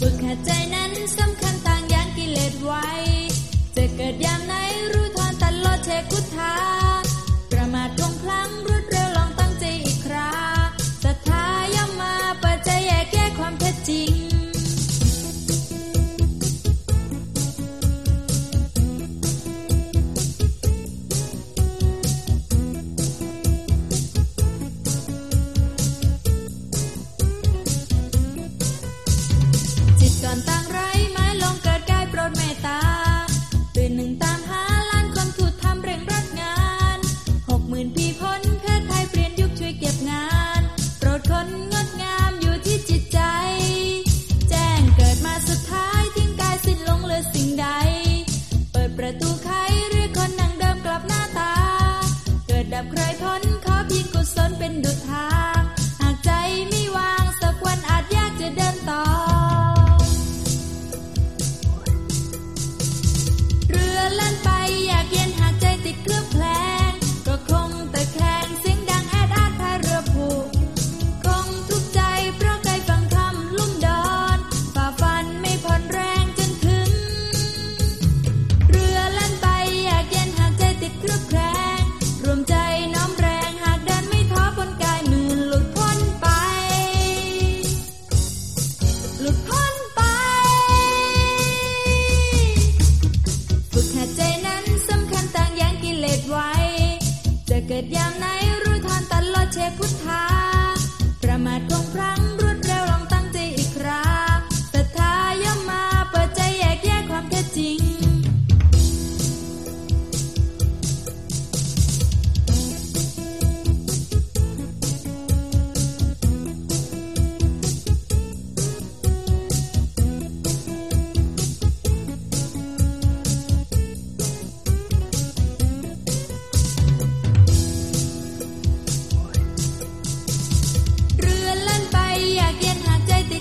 ฝึกหัดใจนั้นสำคัญ ก่อนตั้งไรไม้ลงเกิดกายโปรดเมตตาตื่นหนึ่งตามหาล้านคนถูดทำเร่งรัดงานหกหมื่นปีพ้นเพศไทยเปลี่ยนยุคช่วยเก็บงาน โปรดคนงดงามอยู่ที่จิตใจ แจ้งเกิดมาสุดท้ายทิ้งกายสิ้นลงเหลือสิ่งใด เปิดประตูไขเรียกคนนั่งเดิมกลับหน้าตา เกิดดับใครพ้นขอเพียงกุศลเป็นดุจทา ยามไหนรู้ทันตลอดเชพุทธาประมาทคงพลั้งรวดเร็วลอง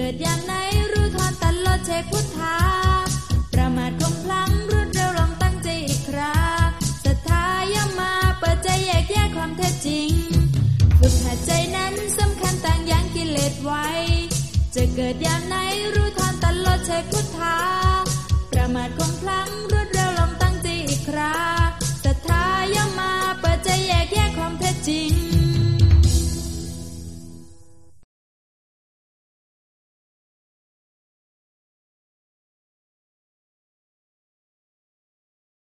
กิดยามไหนรู้ทอนตลดเชคพุทธา ประมาทคงพลังรุดเร็วลองตั้งใจอีกคราศรัทธาย่อมมาเปิดใจแยกแยะความแท้จริงฝึกหัดใจนั้นสำคัญต่างย่างกิเลสไว้ จะเกิดยามไหนรู้ทอนตลดเชคพุทธา ประมาทคง